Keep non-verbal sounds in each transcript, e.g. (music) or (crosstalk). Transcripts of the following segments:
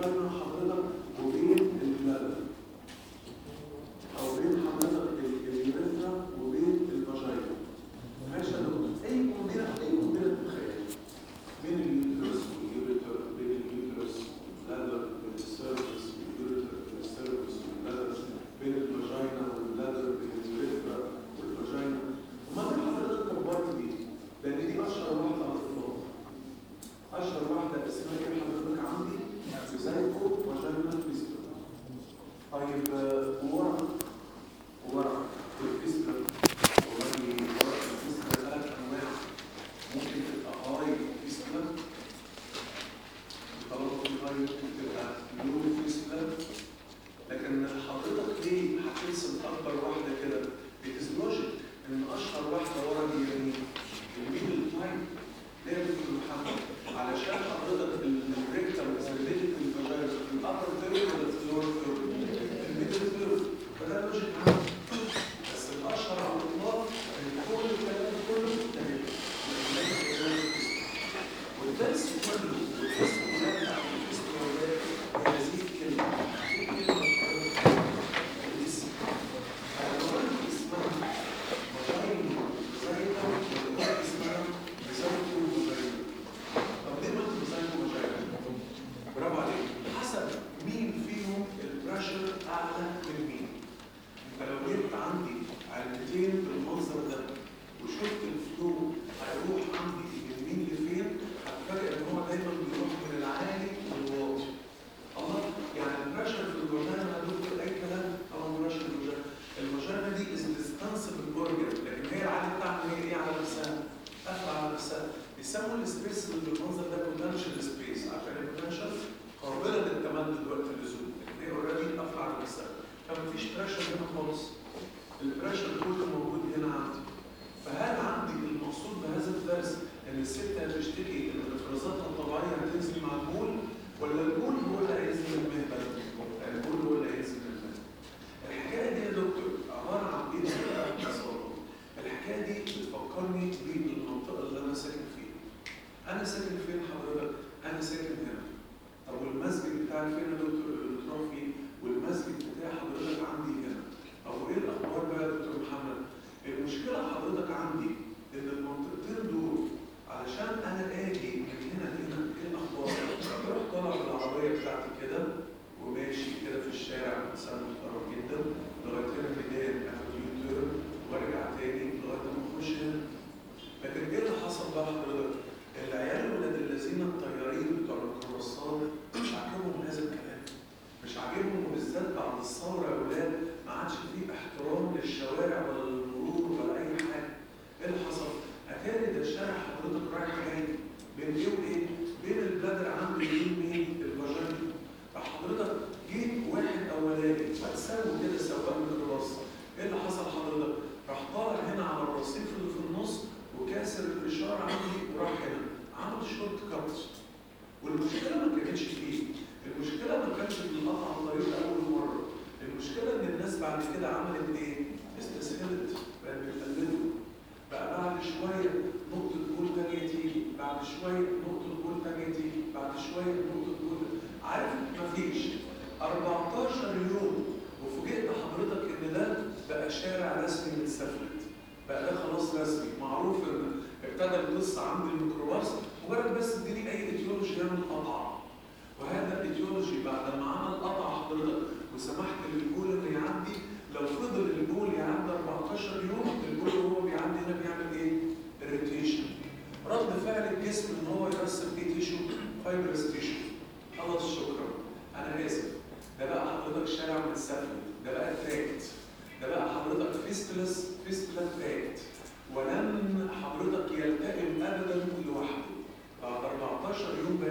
嗯好。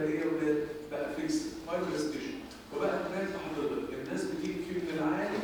اللي ولاد بقى فيكس فايبر ستيشن وبقى هناك حضرتك الناس بتيجي من العالي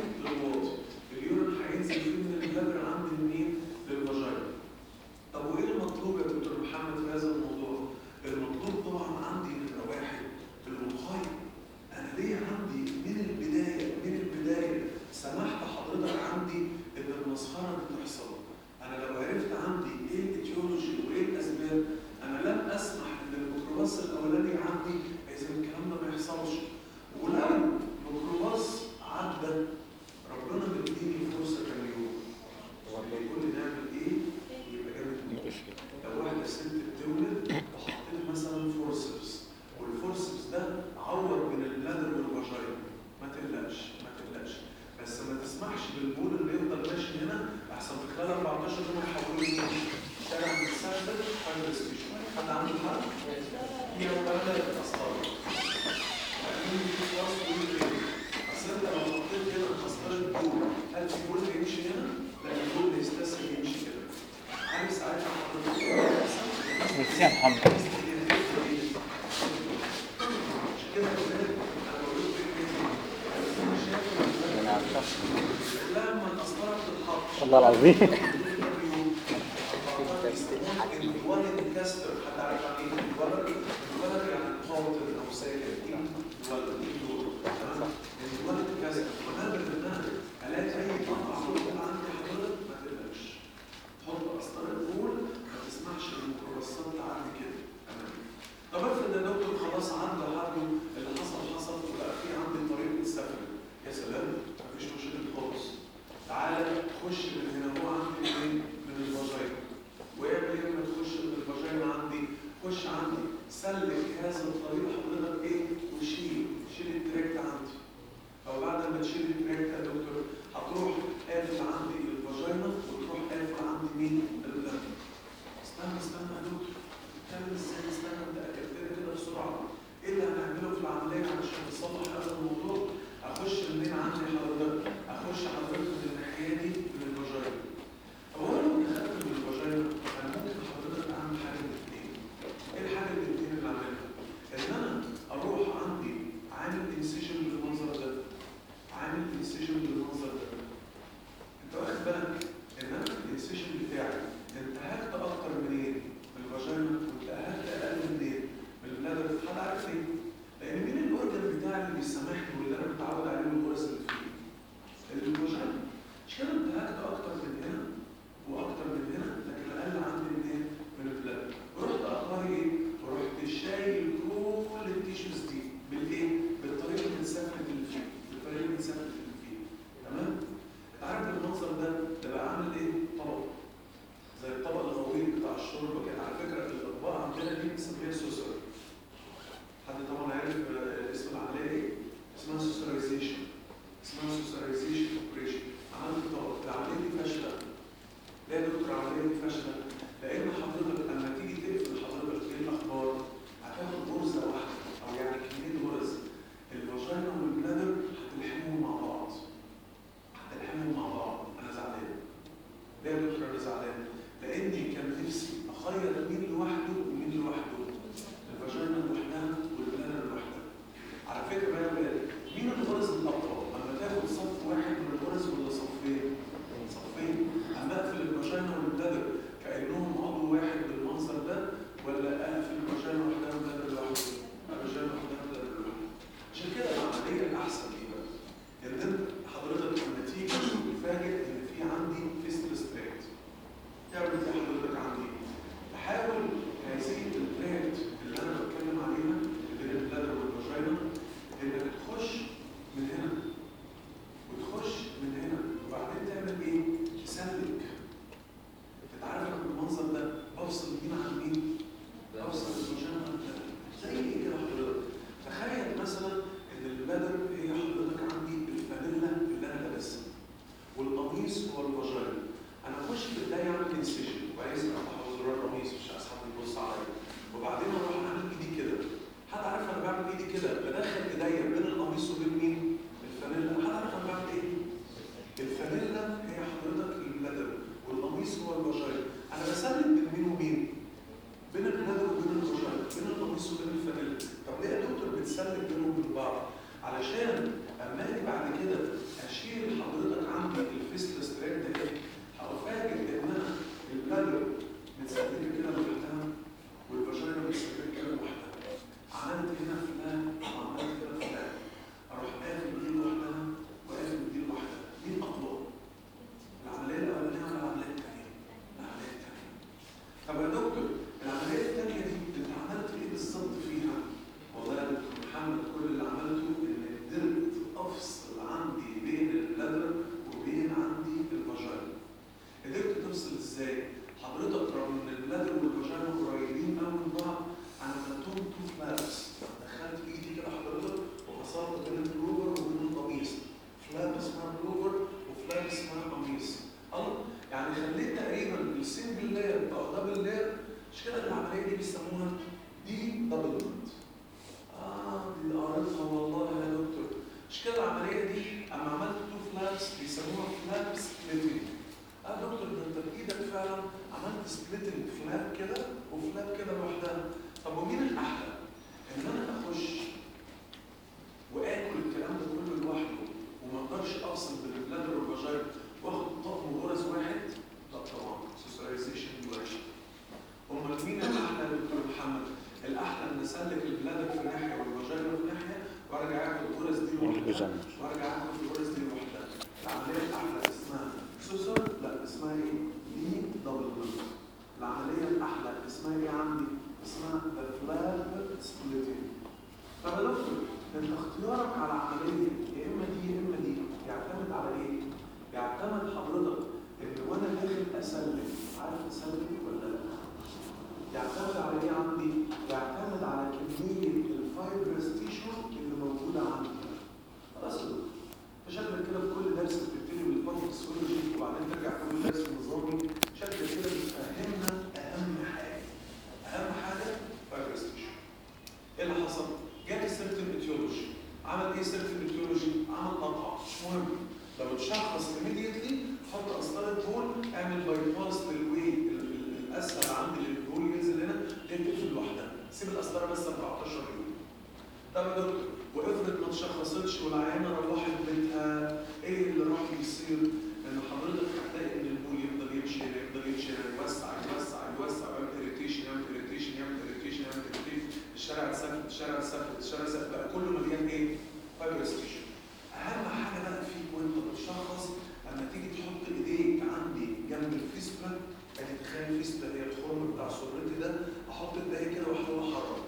me. (laughs) درجة وقفلت ما تشخصتش والعيانة روحت بيتها إيه اللي راح يصير؟ لأن حضرتك هتلاقي إن البول يفضل يمشي هنا يفضل يمشي هنا يوسع يوسع يوسع ويعمل irritation يعمل irritation يعمل irritation يعمل irritation الشارع اتسفلت الشارع اتسفلت الشارع اتسفلت بقى كله مليان إيه؟ fibrosation أهم حاجة بقى فيك وأنت بتشخص لما تيجي تحط إيديك عندي جنب ال fistula هتتخيل ال fistula هي الخرم بتاع سرتي ده أحط إيديا كده وأحاول أحرك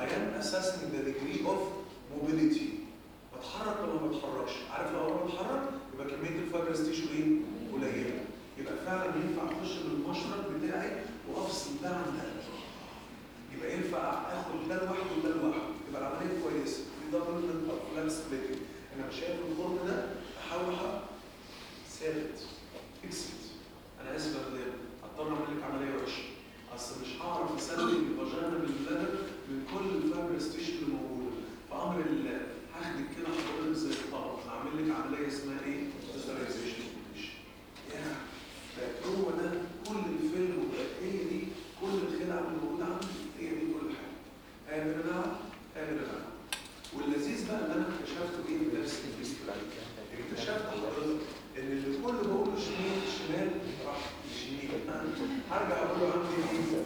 I am assessing the degree of mobility. بتحرك ولا ما بتحركش؟ عارف لو أنا بتحرك يبقى كمية ال fibrosation إيه؟ قليلة. يبقى فعلا ينفع أخش بالمشرط بتاعي وأفصل ده عن ده. يبقى ينفع آخد ده لوحده وده لوحده. يبقى العملية كويسة. دي double flap splitting أنا شايف الخرم ده احوله ثابت اكسد أنا آسف يا هضطر أعمل لك عملية وحشة. أصل مش هعرف أسلم الفاجانا بالبلد بكل الفايبر ستيشن اللي موجودة. بأمر الله هاخدك كده حضرتك زي الطبق. هعمل لك عملية اسمها إيه؟ فيزواليزيشن يعني هو ده كل الفيلم هي دي كل الخدع اللي موجودة عندي هي دي كل حاجة. قادر أنا قادر أنا واللذيذ بقى اللي أنا اكتشفته إيه؟ من درس الانجليزي اكتشفت حضرتك إن اللي كل بقوله شمال شمال راح يشيل هرجع أقول له عندي إيه؟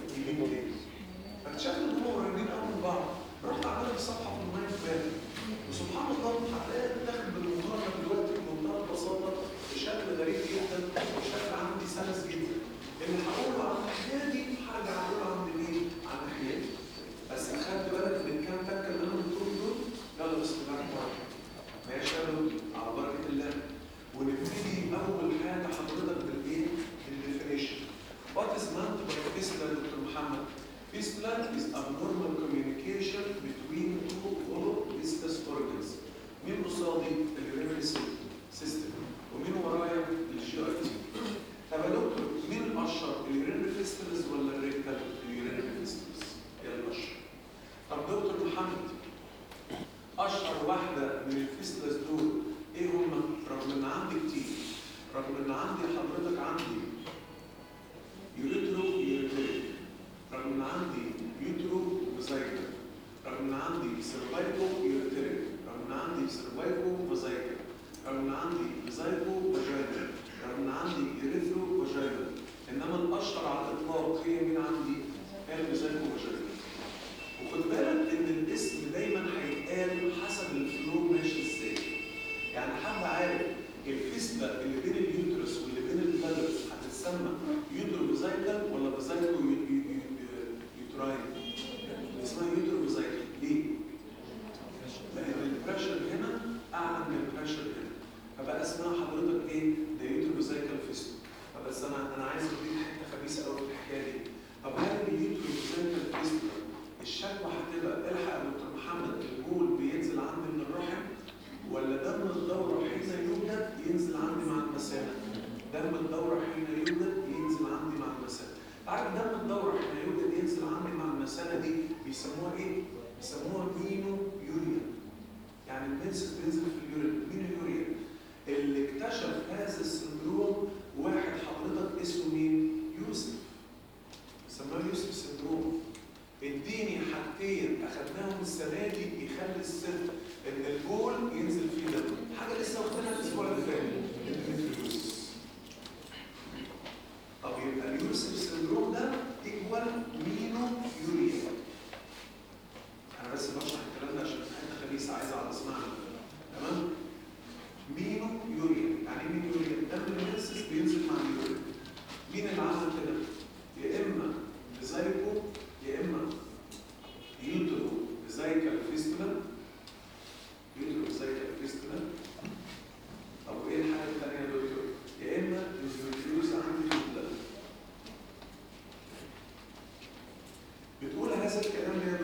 بتقول هذا الكلام يا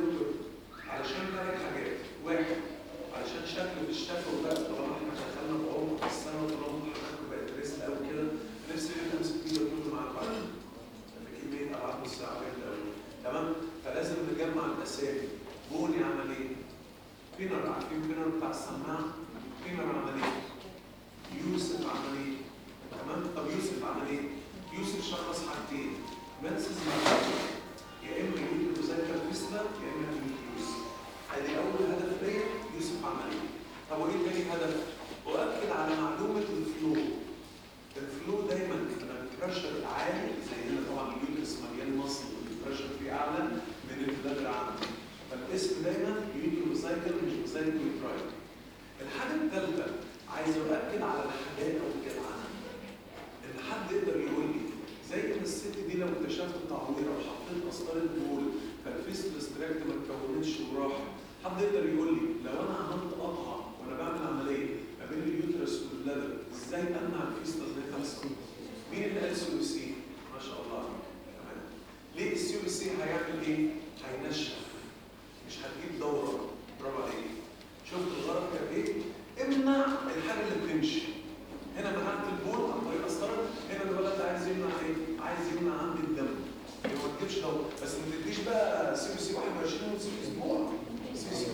تجيش بقى سي بي سي 21 وسيوسي أسبوع سيوسي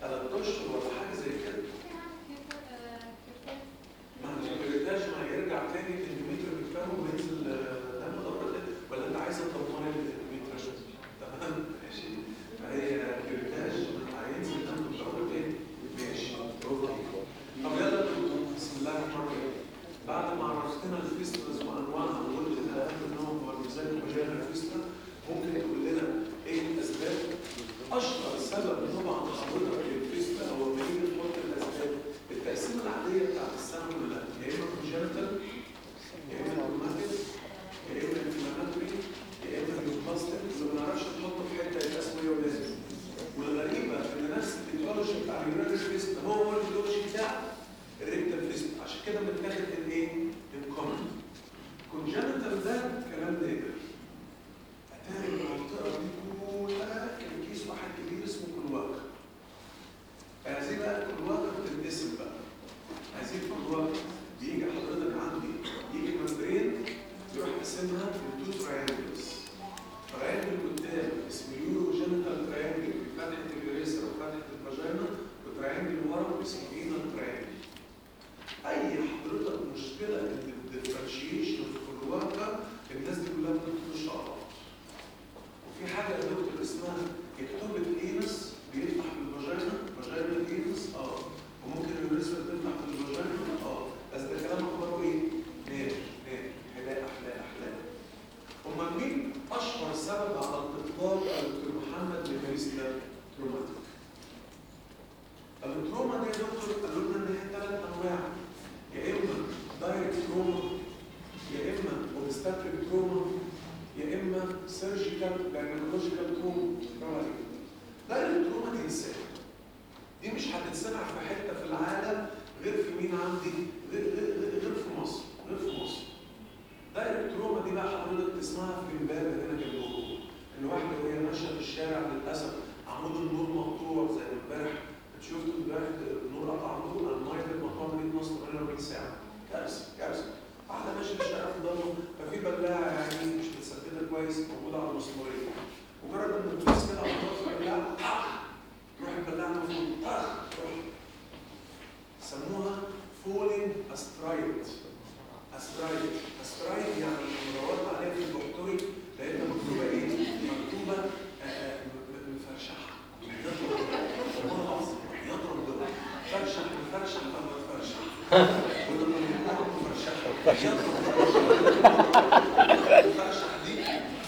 3 اشهر ولا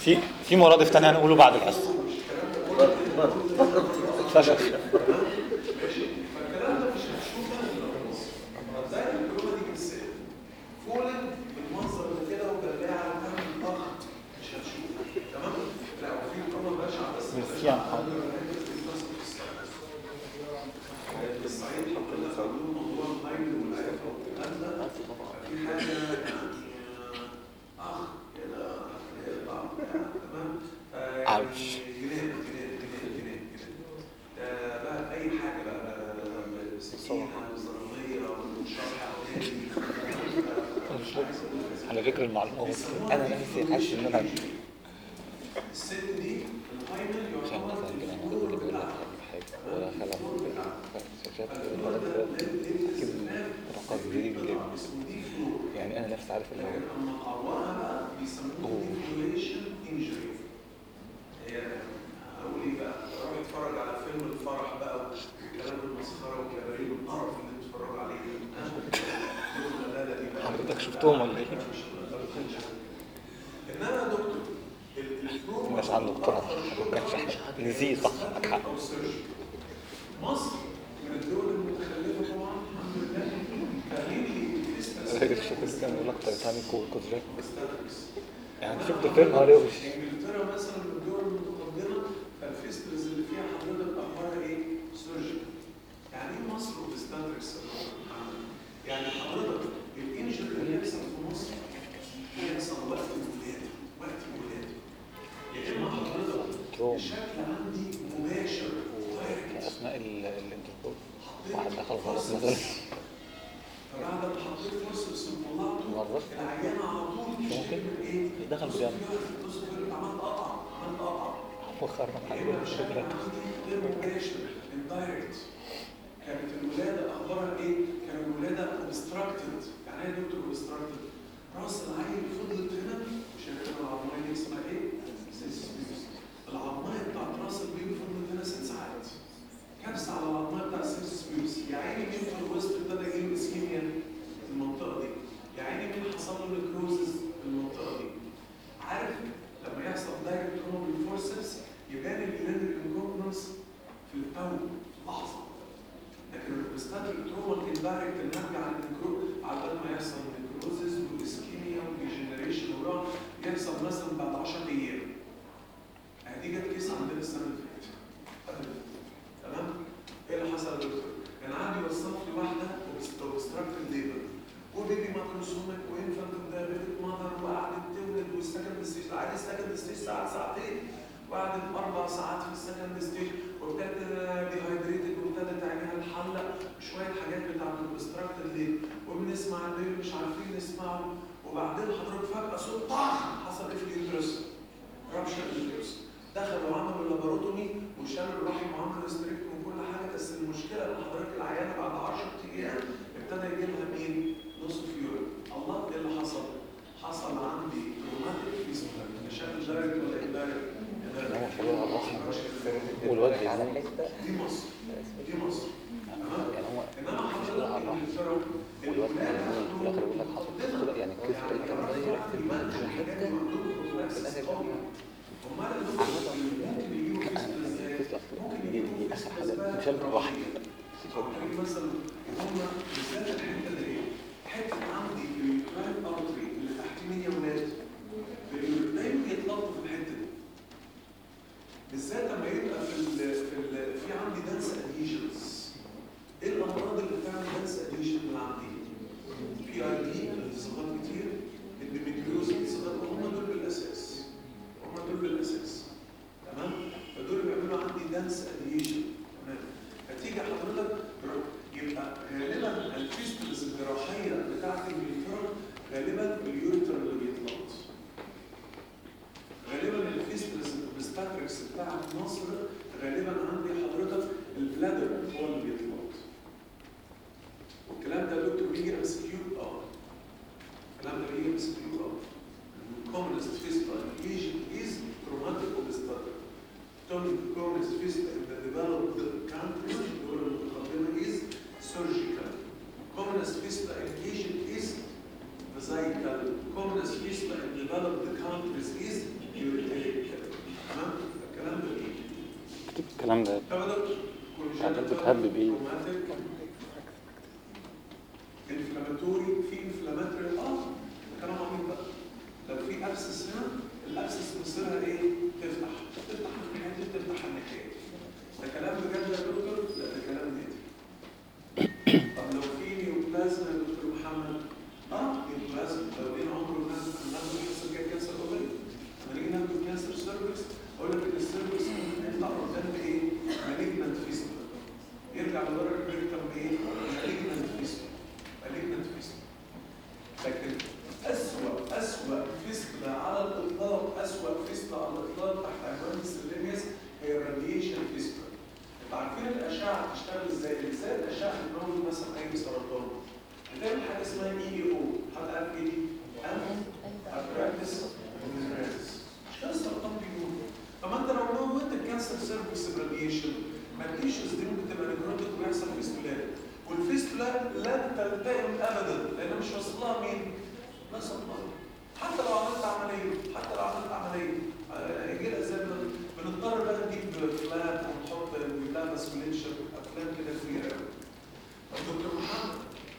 في في مرادف تاني هنقوله بعد الحصه (laughs) يعني إنجلترا مثلا من الدول المتقدمه فالفيسترز اللي فيها حضرتك أخبارها إيه؟ سيرجري. يعني إيه مصر محمد؟ يعني حضرتك الانجر اللي بيحصل في مصر بيحصل وقت الولاده وقت الولاده. يا اما حضرتك. بشكل عندي مباشر دايركت أثناء ال- الانترفيو واحد دخل غلط مثلا فبعد ما حطيت فورسبس وطلعته. العيان على ممكن عملت قطع وخرم غير مباشر indirect كانت الولاده اخبارها إيه؟ كانت الولاده obstructed يعني يا دكتور obstructed؟ راس العيل فضلت هنا شايفين العظميه دي اسمها إيه؟ symphysis العظميه بتاعت راس ال baby فضلت هنا ست ساعات كبسه على العظميه بتاع ال symphysis pubis يا عيني مين في الوسط ابتدى يجيله ischemia في المنطقة دي يا عيني مين حصل له necrosis المنطقة دي. عارف لما يحصل direct trauma forceps يبان ال urinary incontinence في التو في لحظة. لكن ال obstetric trauma indirect نرجع على ال necro على ما يحصل necrosis وال ischemia وال degeneration ويقعد يحصل مثلا بعد 10 أيام. دي جت case عندنا السنة اللي فاتت. تمام؟ إيه اللي حصل يا دكتور؟ كان عندي وصف لي واحدة obstructed labor و baby macrosomic و infant diabetic mother وقعدت تولد وال second stage عادي ال second stage ساعه ساعتين وقعدت أربع ساعات في ال second stage وابتدت dehydrated وابتدت عينيها تحلق شوية حاجات بتاعت ال obstructed labor وبنسمع ال baby مش عارفين نسمعه وبعدين حضرتك فجاه صوت طخ حصل في ال uterus؟ rupture ال uterus دخلوا عملوا لاباروتومي وشالوا الرحم وعملوا ريستريكت وكل حاجة بس المشكلة ان حضرتك العيانه بعد 10 أيام ابتدى يجي لها مين؟ فيور الله إيه اللي حصل؟ حصل عندي روماتيك فيستولا مشاكل دايركت ولا؟ هو شغال على دي مصر دي مصر تمام؟ انما حضرتك والواد بيعمل في الآخر يقول لك حصل يعني كيف دي دي أخر حاجة مش الرحم مثلا هم بالذات الحته حتة عندي ال uterine artery اللي تحت مين ولاد. دايما يتلطف في الحتة دي. بالذات لما يبقى في ال في ال في عندي dense adhesions إيه الأمراض اللي بتعمل dense اللي عندي؟ PID التصاقات كتير. endometriosis التصاقات هم دول بالأساس. هم دول بالأساس. تمام؟ فدول بيعملوا عندي dense adhesion تمام؟ فتيجي حضرتك يبقى غالبا ال fistulas الجراحية بتاعت ال ureter غالبا اللي بيتلط غالبا بتاعت مصر غالبا عندي حضرتك ال bladder هو اللي بيتلط مفيش ستيم بتبقى ويحصل فيستولات والفيستولا لن تلتئم ابدا لأن مش واصل لها مين؟ نسب الأرض حتى لو عملت عملية حتى لو عملت عملية آه، جيل زي بنضطر بقى نجيب فلات ونحط لها مسكولينشن أفلام كده كبيره طب دكتور محمد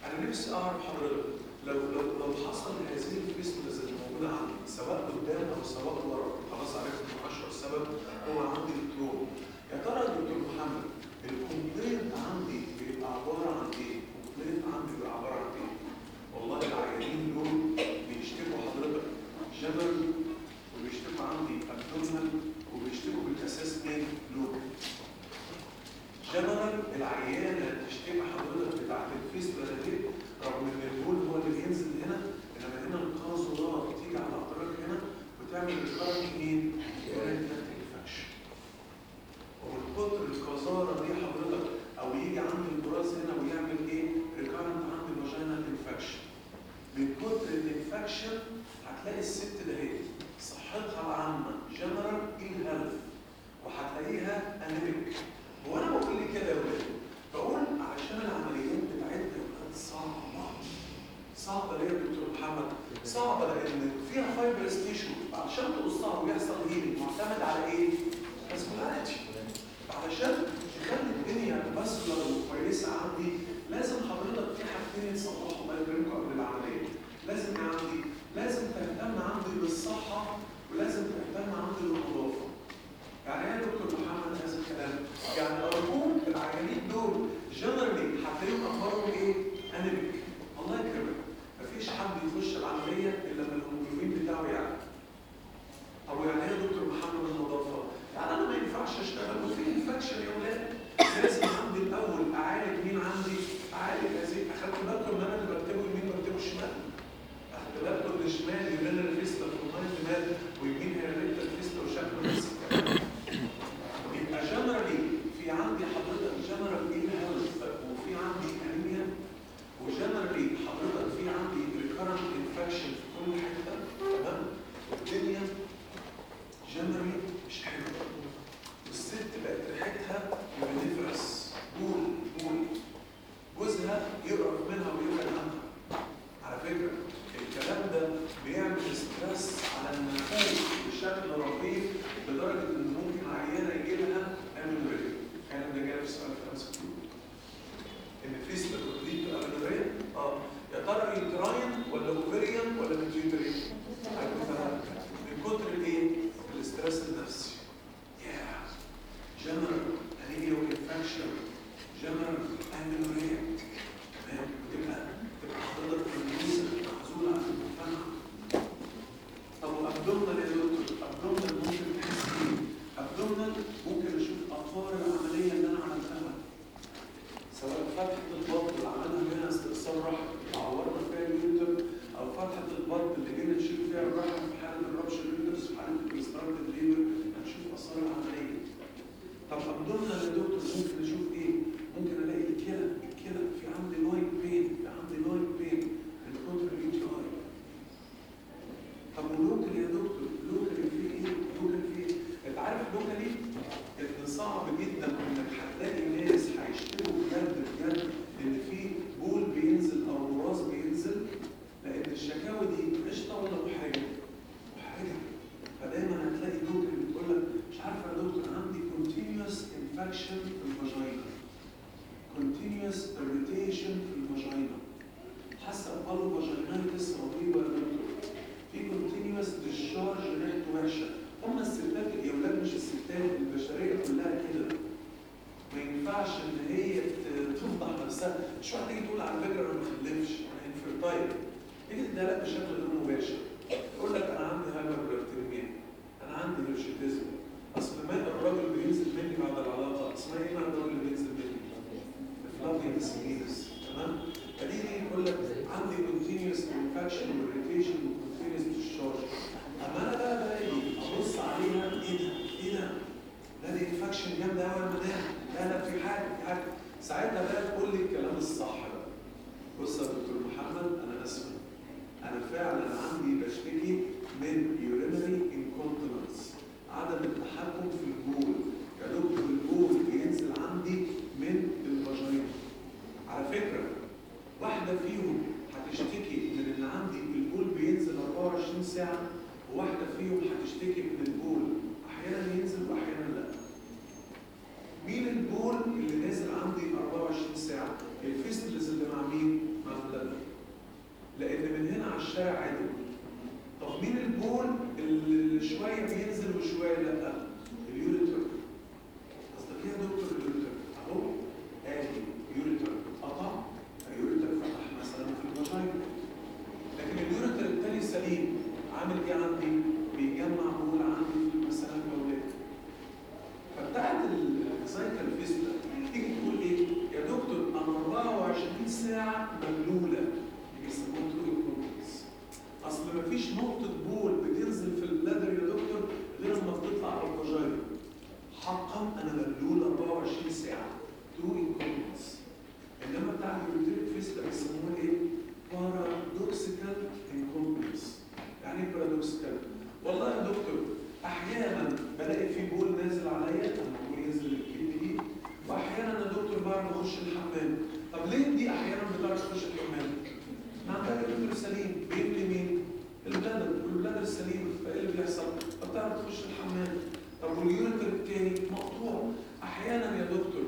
أنا نفسي أعرف حضرتك لو لو لو حصل هذه الفيستولا زي موجودة عندي سواء قدام أو سواء ورا خلاص عرفت 10 سبب هو عندي التروما يا ترى دكتور محمد الكومبلينت عندي بيبقى عبارة عن إيه؟ الكومبلينت عندي بيبقى عبارة عن إيه؟ والله العيانين دول بيشتكوا حضرتك جبل وبيشتكوا عندي ابدومنال وبيشتكوا بالأساس إيه؟ لون جنرال العيانة بتشتكي حضرتك بتاعت الفيس دي رغم إن البول هو اللي بينزل هنا إنما هنا القاذورات بتيجي على الاطراف هنا وتعمل recurrent مين؟ إيه؟ كتر القذاره دي حضرتك أو يجي عند البراز هنا ويعمل إيه؟ recurrent عند vaginal infection. من كتر ال infection هتلاقي الست دهيت صحتها العامة general ill health وهتلاقيها anemic. هو أنا بقول لي كده يا ولاد بقول علشان العمليات بتاعتنا صعبة صعبة ليه يا دكتور محمد؟ صعبة لأن فيها fibrous tissue عشان تقصها ويحصل healing معتمد على إيه؟ vascularity علشان تخلي الدنيا ماسكه وكويسة عندي لازم حضرتك في حاجتين تصلحهم الله يكرمكم قبل العملية. لازم عندي لازم تهتم عندي بالصحة ولازم تهتم عندي بالنظافة. يعني إيه يا دكتور نقطة بول بتنزل في ال bladder يا دكتور لازم تطلع على الفجاير حقا أنا مبلول 24 ساعة true incontinence إنما بتاع ال ureteric fistula بيسموها إيه؟ paradoxical incontinence يعني إيه paradoxical؟ والله يا دكتور أحيانا بلاقي في بول نازل عليا أنا بقول ينزل ال kidney دي وأحيانا يا دكتور بعرف أخش الحمام طب ليه دي أحيانا ما بتعرفش تخش الحمام؟ ما عندها دكتور سليم بيبني والبلادر والبلادر السليم فإيه اللي بيحصل؟ فبتعرف تخش الحمام طب واليونتر الثاني مقطوع أحيانا يا دكتور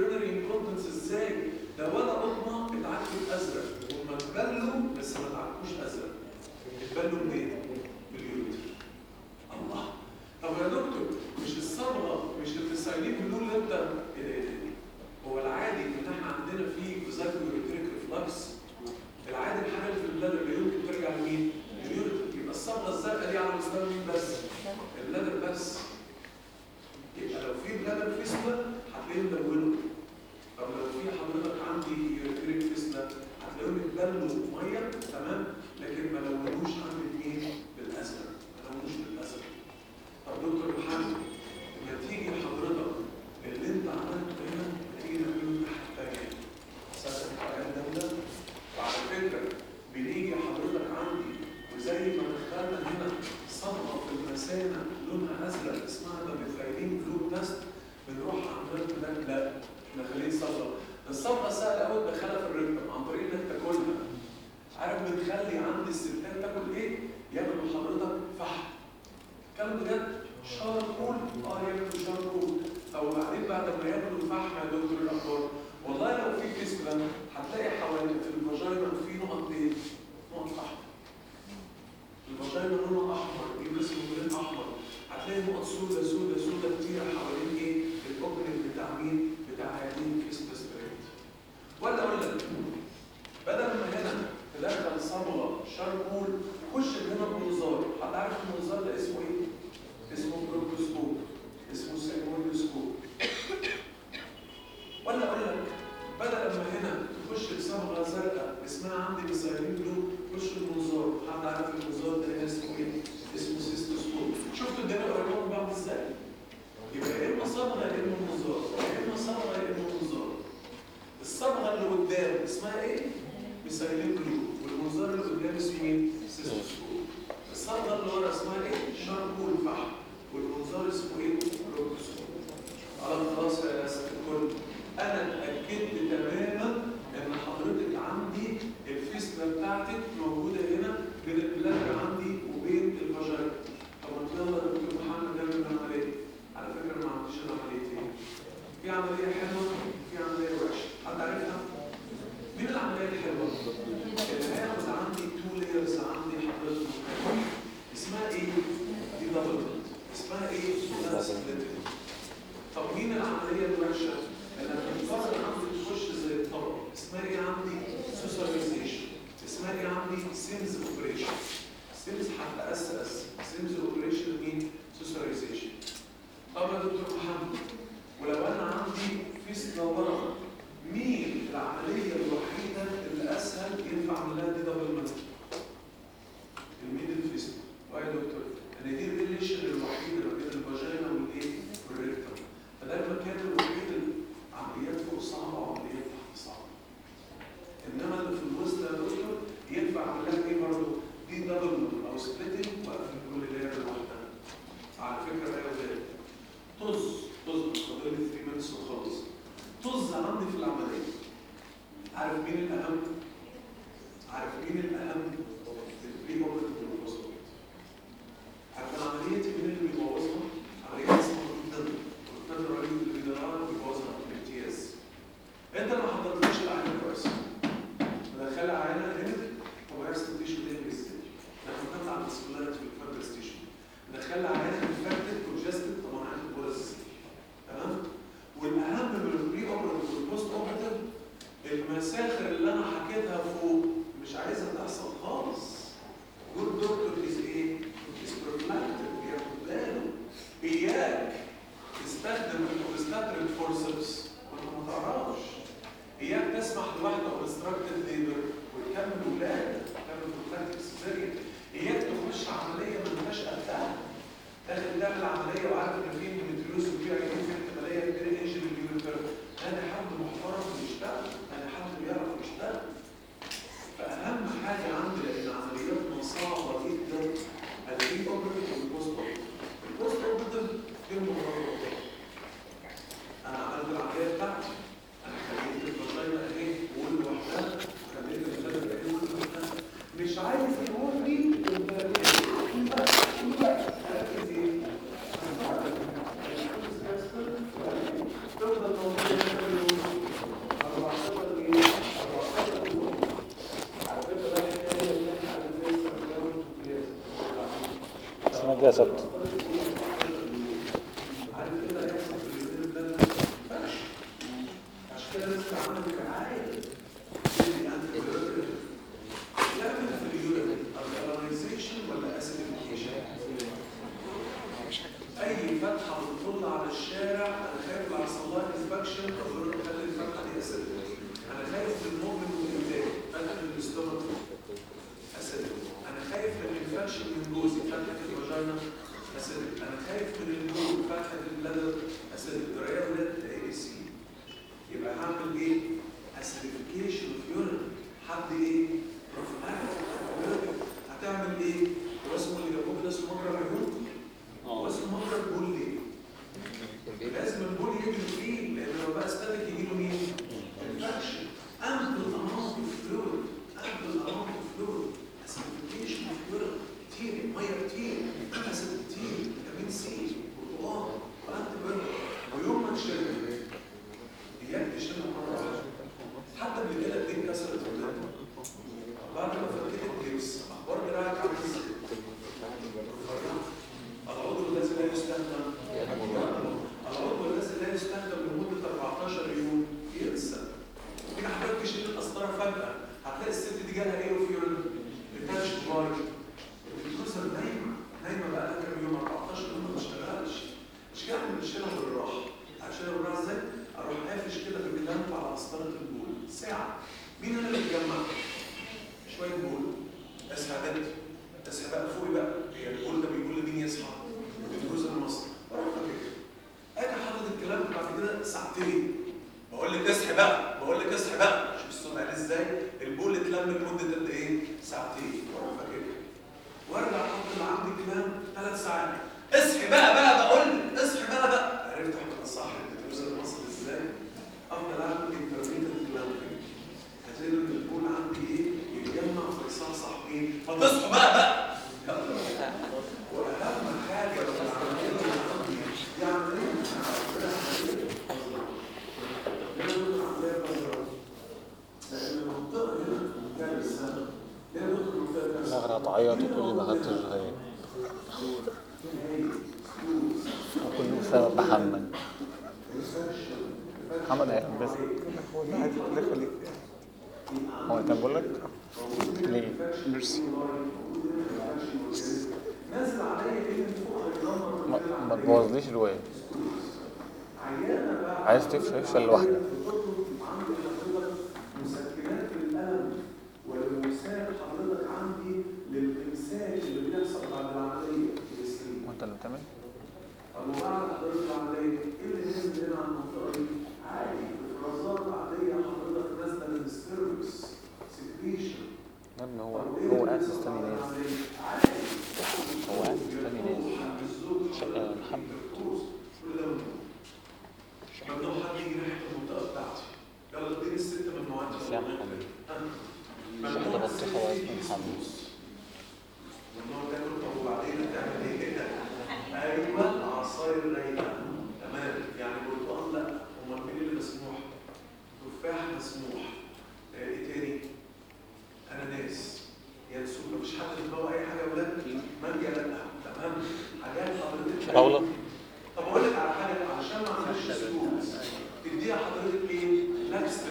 يورينري انكونتنس إزاي؟ لو أنا بطنه اتعالجوا الازرق وهم اتبلوا بس ما اتعالجوش أزرق يعني اتبلوا منين؟ Gracias a. تعيط وتقول لي ما خدتش غياب كل بسبب محمد محمد هيتبسط بس. هو أنت بقول لك؟ ليه؟ ميرسي. ما تبوظليش الواد عايز تفشل افشل لوحدك.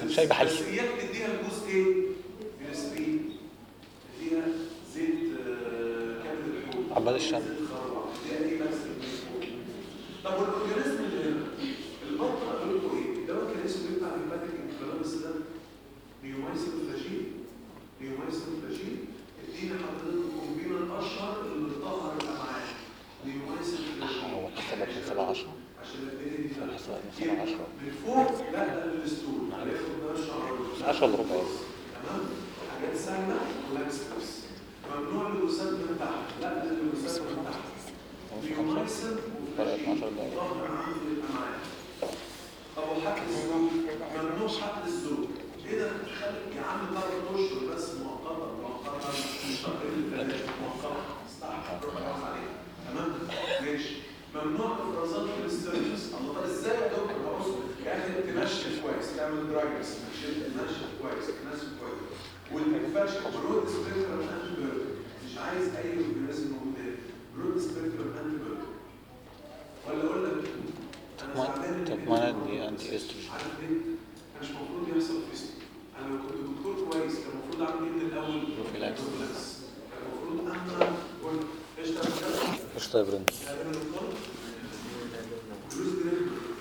شايبه حلسي بديها الجزء إيه؟ Штебрин.